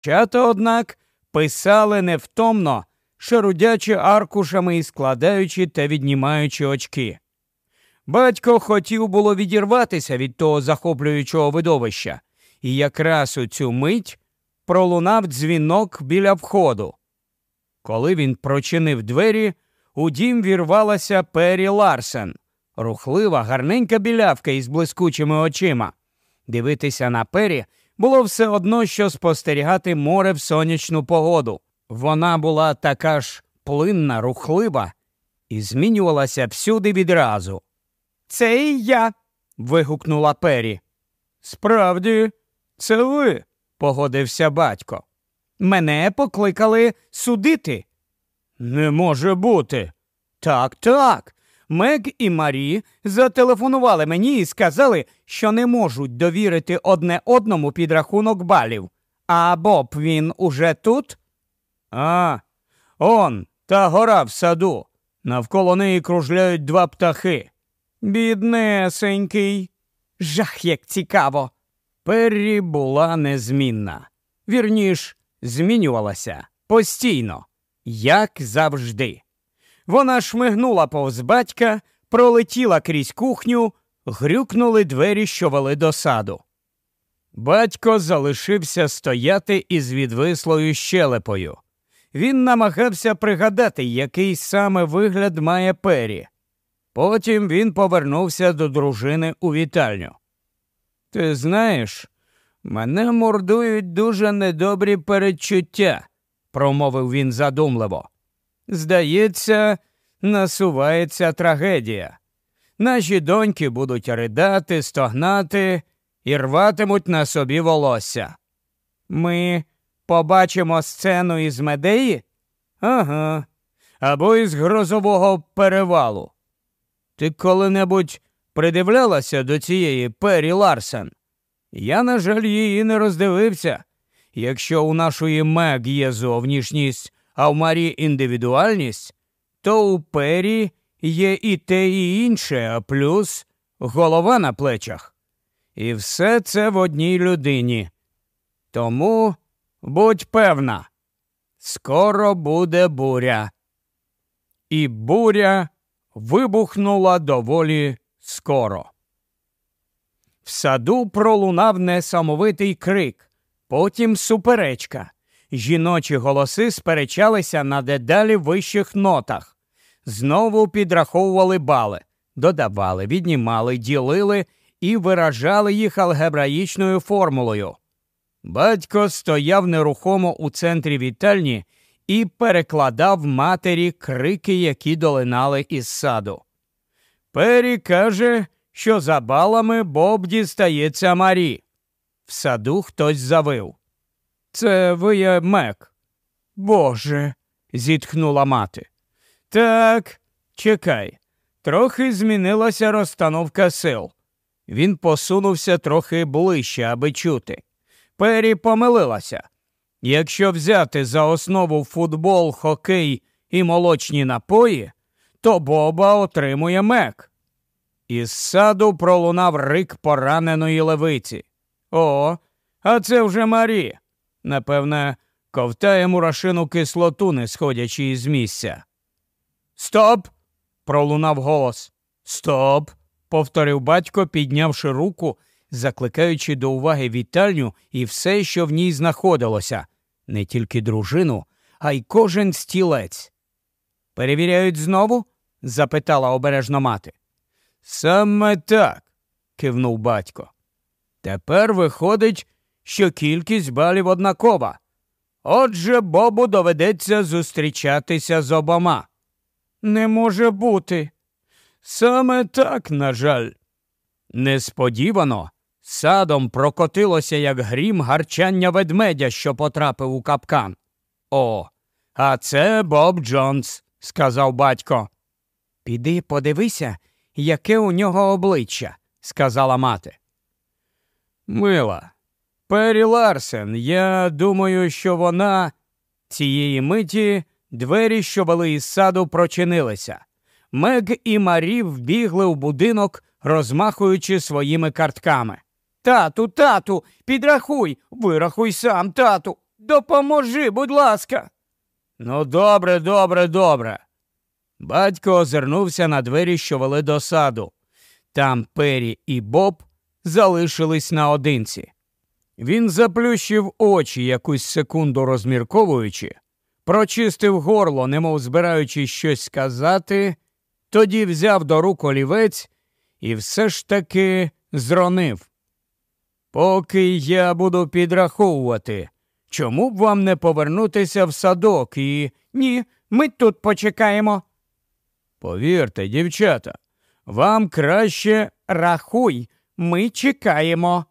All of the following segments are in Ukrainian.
Чата, однак, писали невтомно, шарудячи аркушами і складаючи та віднімаючи очки. Батько хотів було відірватися від того захоплюючого видовища, і якраз у цю мить пролунав дзвінок біля входу. Коли він прочинив двері, у дім вірвалася Пері Ларсен, рухлива, гарненька білявка із блискучими очима. Дивитися на Пері було все одно, що спостерігати море в сонячну погоду. Вона була така ж плинна, рухлива і змінювалася всюди відразу. Це і я. вигукнула Пері. Справді, це ви, погодився батько. Мене покликали судити. Не може бути. Так, так. Мег і Марі зателефонували мені і сказали, що не можуть довірити одне одному підрахунок балів. А Боб він уже тут? А, он, та гора в саду. Навколо неї кружляють два птахи. Біднесенький. Жах, як цікаво. Перрі була незмінна. Вірніш, змінювалася постійно, як завжди. Вона шмигнула повз батька, пролетіла крізь кухню, грюкнули двері, що вели до саду. Батько залишився стояти із відвислою щелепою. Він намагався пригадати, який саме вигляд має пері. Потім він повернувся до дружини у вітальню. Ти знаєш, мене мордують дуже недобрі передчуття, промовив він задумливо. Здається, насувається трагедія. Наші доньки будуть ридати, стогнати і рватимуть на собі волосся. Ми побачимо сцену із медеї? Ага. Або із грозового перевалу. Ти коли-небудь придивлялася до цієї Пері Ларсен? Я, на жаль, її не роздивився. Якщо у нашої Мег є зовнішність, а в Марі індивідуальність, то у Пері є і те, і інше, а плюс голова на плечах. І все це в одній людині. Тому будь певна, скоро буде буря. І буря вибухнула доволі скоро. В саду пролунав несамовитий крик, потім суперечка. Жіночі голоси сперечалися на дедалі вищих нотах, знову підраховували бали, додавали, віднімали, ділили і виражали їх алгебраїчною формулою. Батько стояв нерухомо у центрі вітальні і перекладав матері крики, які долинали із саду. Пері каже, що за балами Боб дістається Марі. В саду хтось завив. Це ви є Мек. Боже, зітхнула мати. Так, чекай, трохи змінилася розстановка сил. Він посунувся трохи ближче, аби чути. Пері помилилася. Якщо взяти за основу футбол, хокей і молочні напої, то Боба отримує мек. Із саду пролунав рик пораненої левиці. О, а це вже Марі. Напевне, ковтає мурашину кислоту, не сходячи із місця. Стоп! пролунав голос. Стоп! повторив батько, піднявши руку, закликаючи до уваги вітальню і все, що в ній знаходилося, не тільки дружину, а й кожен стілець. Перевіряють знову? запитала обережно мати. Саме так, кивнув батько. Тепер виходить, що кількість балів однакова. Отже, Бобу доведеться зустрічатися з обома. Не може бути. Саме так, на жаль. Несподівано садом прокотилося, як грім гарчання ведмедя, що потрапив у капкан. О, а це Боб Джонс, сказав батько. Піди подивися, яке у нього обличчя, сказала мати. Мила, Пері Ларсен, я думаю, що вона цієї миті двері, що вели із саду, прочинилися. Мег і Марі вбігли в будинок, розмахуючи своїми картками. Тату, тату, підрахуй, вирахуй сам, тату. допоможи, будь ласка. Ну, добре, добре, добре. Батько озирнувся на двері, що вели до саду. Там Пері і Боб залишились наодинці. Він заплющив очі якусь секунду розмірковуючи, прочистив горло, немов збираючи щось сказати, тоді взяв до рук олівець і все ж таки зронив. Поки я буду підраховувати, чому б вам не повернутися в садок і. Ні, ми тут почекаємо. Повірте, дівчата, вам краще рахуй, ми чекаємо.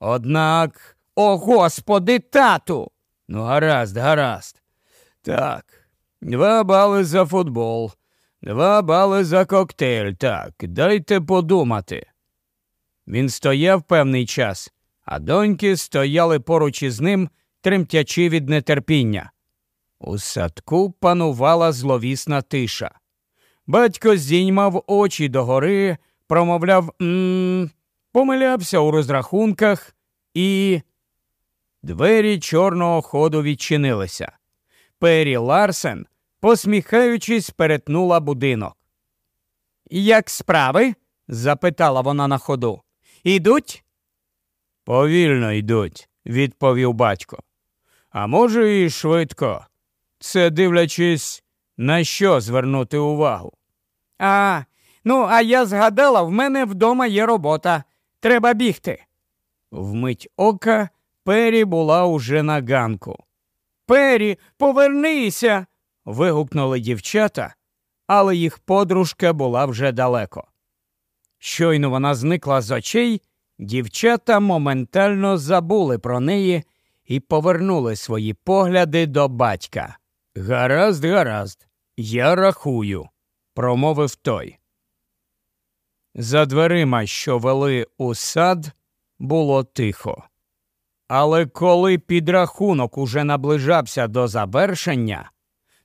Однак, о господи, тату. Ну, гаразд, гаразд. Так, два бали за футбол, два бали за коктейль. Так, дайте подумати. Він стояв певний час, а доньки стояли поруч із ним, тремтячи від нетерпіння. У садку панувала зловісна тиша. Батько здіймав очі догори, промовляв «мм», помилявся у розрахунках, і двері чорного ходу відчинилися. Пері Ларсен, посміхаючись, перетнула будинок. Як справи? запитала вона на ходу. Ідуть? Повільно йдуть, відповів батько. А може, і швидко. Це дивлячись, на що звернути увагу. А, ну, а я згадала, в мене вдома є робота. Треба бігти. Вмить ока Пері була уже на ганку. Пері, повернися. вигукнули дівчата, але їх подружка була вже далеко. Щойно вона зникла з очей, дівчата моментально забули про неї і повернули свої погляди до батька. Гаразд, гаразд, я рахую, промовив той. За дверима, що вели у сад, було тихо. Але коли підрахунок уже наближався до завершення,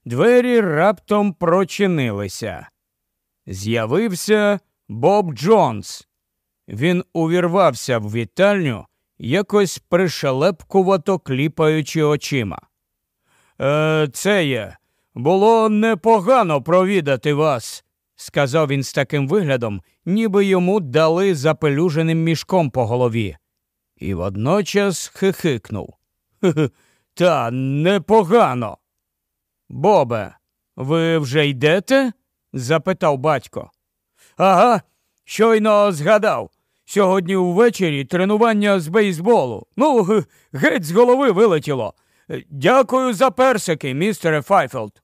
двері раптом прочинилися. З'явився Боб Джонс. Він увірвався в вітальню, якось пришелепкувато кліпаючи очима. Е, Це є. Було непогано провідати вас, сказав він з таким виглядом, ніби йому дали запелюженим мішком по голові. І водночас хихикнув. Та непогано. Бобе, ви вже йдете? запитав батько. Ага, щойно згадав. Сьогодні ввечері тренування з бейсболу. Ну, геть з голови вилетіло. Дякую за персики, містере Файфелд.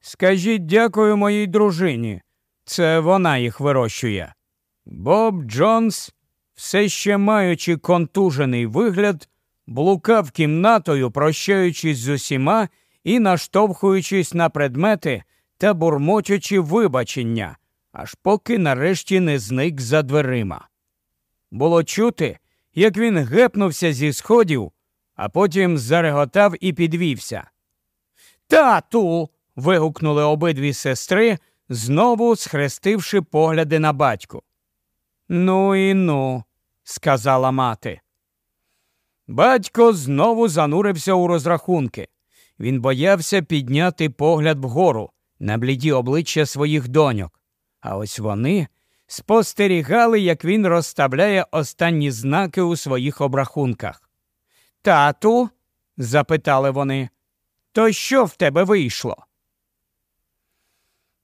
Скажіть дякую моїй дружині. Це вона їх вирощує. Боб Джонс, все ще маючи контужений вигляд, блукав кімнатою, прощаючись з усіма і наштовхуючись на предмети та бурмочучи вибачення, аж поки нарешті не зник за дверима. Було чути, як він гепнувся зі сходів, а потім зареготав і підвівся. Тату. Вигукнули обидві сестри, знову схрестивши погляди на батьку. Ну і ну, сказала мати. Батько знову занурився у розрахунки. Він боявся підняти погляд вгору на бліді обличчя своїх доньок. А ось вони спостерігали, як він розставляє останні знаки у своїх обрахунках. Тату? запитали вони, то що в тебе вийшло?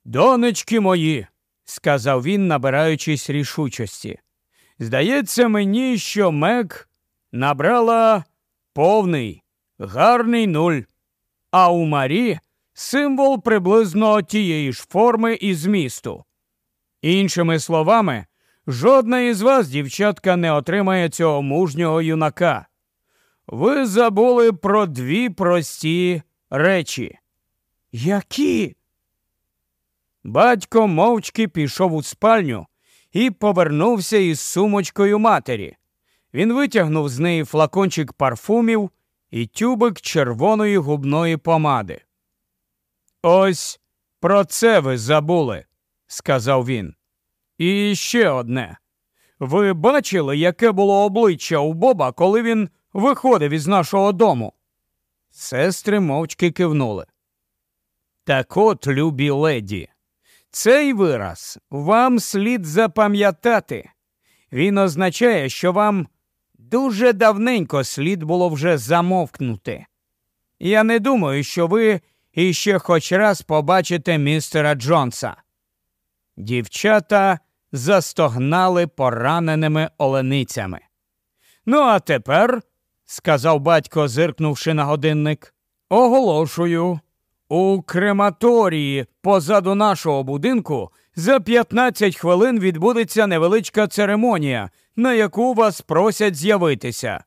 Донечки мої, сказав він, набираючись рішучості. Здається мені, що Мек набрала повний, гарний нуль, а у Марі символ приблизно тієї ж форми і змісту. Іншими словами, жодна із вас, дівчатка, не отримає цього мужнього юнака. Ви забули про дві прості речі. Які? Батько мовчки пішов у спальню і повернувся із сумочкою матері. Він витягнув з неї флакончик парфумів і тюбик червоної губної помади. Ось про це ви забули, сказав він. І ще одне. Ви бачили, яке було обличчя у Боба, коли він виходив із нашого дому? Сестри мовчки кивнули. Так от, любі леді, цей вираз вам слід запам'ятати. Він означає, що вам дуже давненько слід було вже замовкнути. Я не думаю, що ви іще хоч раз побачите містера Джонса. Дівчата застогнали пораненими оленицями. Ну, а тепер, сказав батько, зиркнувши на годинник, оголошую. У крематорії позаду нашого будинку за 15 хвилин відбудеться невеличка церемонія, на яку вас просять з'явитися.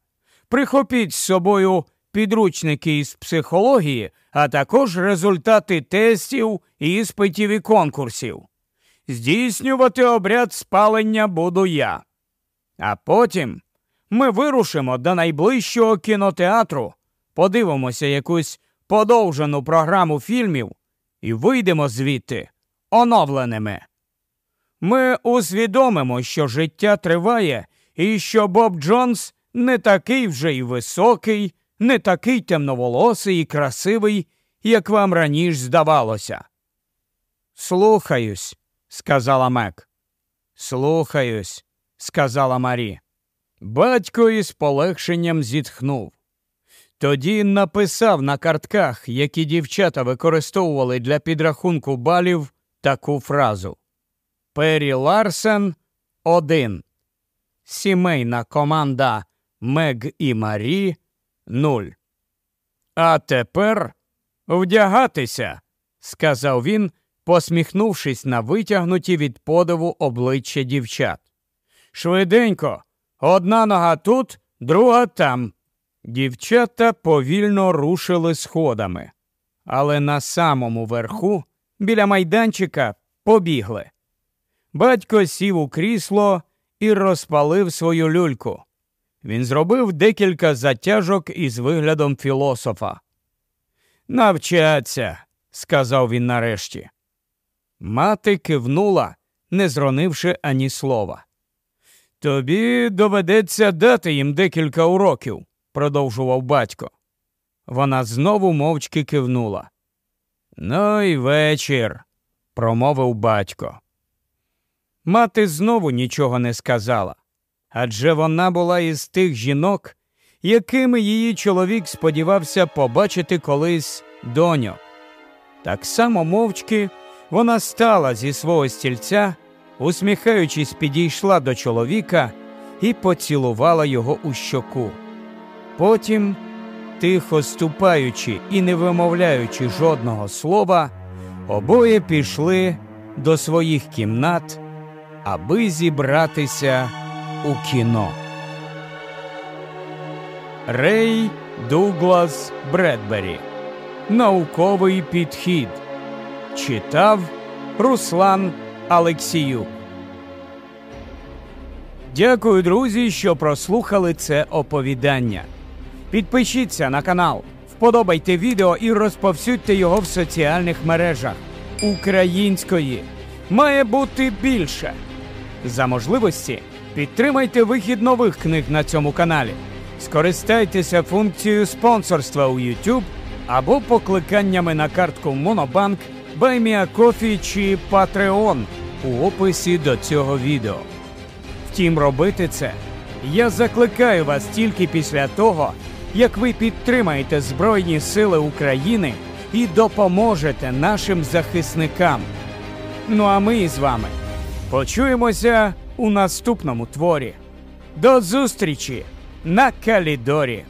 Прихопіть з собою підручники із психології, а також результати тестів, іспитів і конкурсів. Здійснювати обряд спалення буду я. А потім ми вирушимо до найближчого кінотеатру, подивимося якусь подовжену програму фільмів і вийдемо звідти оновленими. Ми усвідомимо, що життя триває і що Боб Джонс не такий вже й високий, не такий темноволосий і красивий, як вам раніше здавалося. Слухаюсь, сказала Мек. Слухаюсь, сказала Марі. Батько із полегшенням зітхнув. Тоді написав на картках, які дівчата використовували для підрахунку балів, таку фразу Пері Ларсен один. Сімейна команда Мег і Марі нуль. А тепер вдягатися, сказав він, посміхнувшись на витягнуті від подиву обличчя дівчат. Швиденько, одна нога тут, друга там. Дівчата повільно рушили сходами, але на самому верху, біля майданчика, побігли. Батько сів у крісло і розпалив свою люльку. Він зробив декілька затяжок із виглядом філософа. Навчаться, сказав він нарешті. Мати кивнула, не зронивши ані слова. Тобі доведеться дати їм декілька уроків продовжував батько. Вона знову мовчки кивнула. Ну й вечір, промовив батько. Мати знову нічого не сказала, адже вона була із тих жінок, якими її чоловік сподівався побачити колись доню. Так само мовчки вона стала зі свого стільця, усміхаючись, підійшла до чоловіка і поцілувала його у щоку. Потім, тихо ступаючи і не вимовляючи жодного слова, обоє пішли до своїх кімнат, аби зібратися у кіно. Рей Дуглас Бредбері. Науковий підхід. Читав Руслан Алексіюк. Дякую, друзі, що прослухали це оповідання. Підпишіться на канал, вподобайте відео і розповсюдьте його в соціальних мережах. Української має бути більше. За можливості підтримайте вихід нових книг на цьому каналі. Скористайтеся функцією спонсорства у YouTube або покликаннями на картку Monobank, BuyMeACoffee чи Patreon у описі до цього відео. Втім, робити це я закликаю вас тільки після того як ви підтримаєте Збройні Сили України і допоможете нашим захисникам. Ну а ми з вами почуємося у наступному творі. До зустрічі на Калідорі!